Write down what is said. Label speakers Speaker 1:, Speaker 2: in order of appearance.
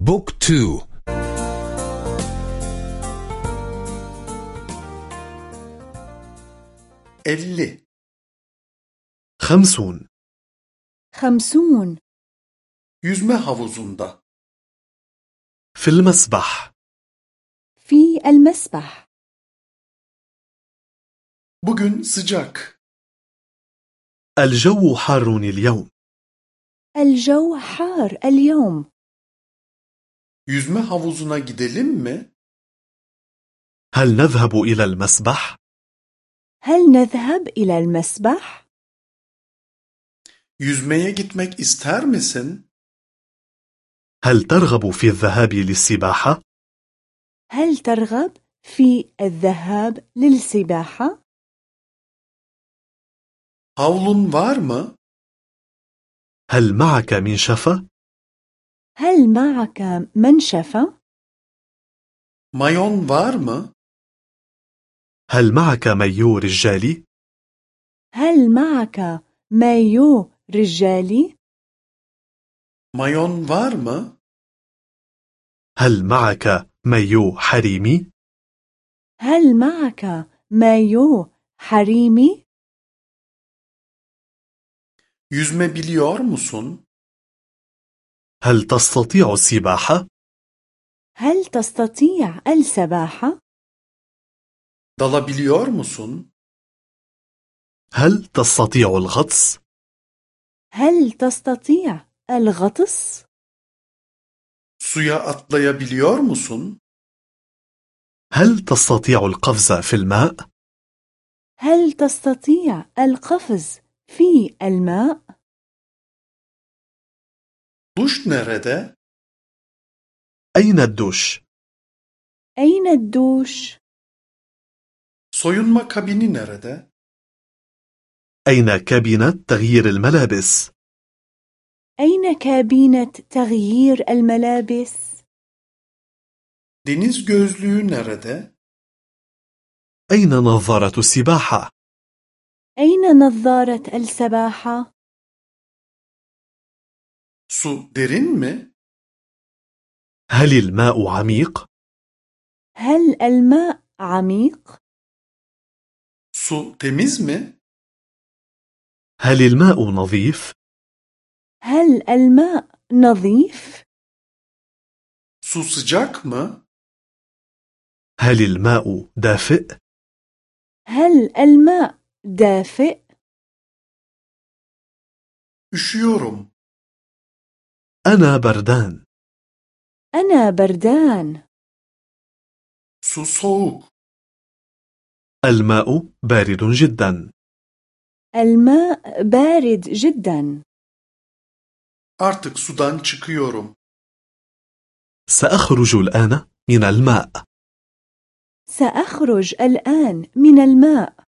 Speaker 1: بوك تو.
Speaker 2: elli
Speaker 3: خمسون.
Speaker 4: خمسون.
Speaker 2: yüzme havuzunda
Speaker 3: في المسبح.
Speaker 4: في المسبح.
Speaker 2: bugün sıcak
Speaker 3: الجو حار اليوم.
Speaker 4: الجو حار اليوم.
Speaker 2: Yüzme havuzuna gidelim mi
Speaker 3: هل نذهب إلى المسبح؟
Speaker 4: هل نذهب إلى المسبح؟
Speaker 2: yüzmeye gitmek ister misin
Speaker 3: هل ترغب في الذهاب للسباحة؟
Speaker 4: هل ترغب في الذهاب للسباحة؟
Speaker 2: havlun var mı
Speaker 3: هل معك منشفة؟
Speaker 4: هل معك منشفة؟
Speaker 2: var mı
Speaker 3: هل معك مايو رجالي؟
Speaker 4: هل معك مايو رجالي؟
Speaker 2: var mı
Speaker 3: هل معك مايو حريمي؟
Speaker 4: هل معك مايو حريمي؟
Speaker 2: yüzme biliyor musun
Speaker 3: هل تستطيع السباحة؟
Speaker 4: هل تستطيع السباحة؟
Speaker 2: dalabiliyor musun
Speaker 3: هل تستطيع الغطس؟
Speaker 4: هل تستطيع الغطس؟
Speaker 2: suya atlayabiliyor musun
Speaker 3: هل تستطيع القفز في الماء؟
Speaker 4: هل تستطيع القفز في الماء؟
Speaker 2: Duş nerede
Speaker 3: أين الدوش؟
Speaker 4: أين الدوش؟
Speaker 2: soyunma kabini nerede
Speaker 3: أين كابينة تغيير الملابس؟
Speaker 4: أين كابينة تغيير الملابس؟
Speaker 2: deniz gözlüğü nerede
Speaker 3: أين نظارة السباحة؟
Speaker 4: أين نظارة السباحة؟
Speaker 2: Su derin mi
Speaker 3: هل الماء عميق؟
Speaker 4: هل الماء عميق؟
Speaker 2: su temiz mi
Speaker 3: هل الماء نظيف؟
Speaker 4: هل الماء نظيف؟
Speaker 2: su sıcak mı
Speaker 3: هل الماء دافئ؟
Speaker 4: هل الماء دافئ؟
Speaker 2: üşüyorum
Speaker 3: أنا بردان.
Speaker 4: أنا بردان.
Speaker 2: soğuk
Speaker 3: الماء بارد جدا.
Speaker 4: الماء بارد جدا.
Speaker 2: Artık sudan çıkıyorum.
Speaker 3: سأخرج الآن من الماء.
Speaker 4: سأخرج الآن من الماء.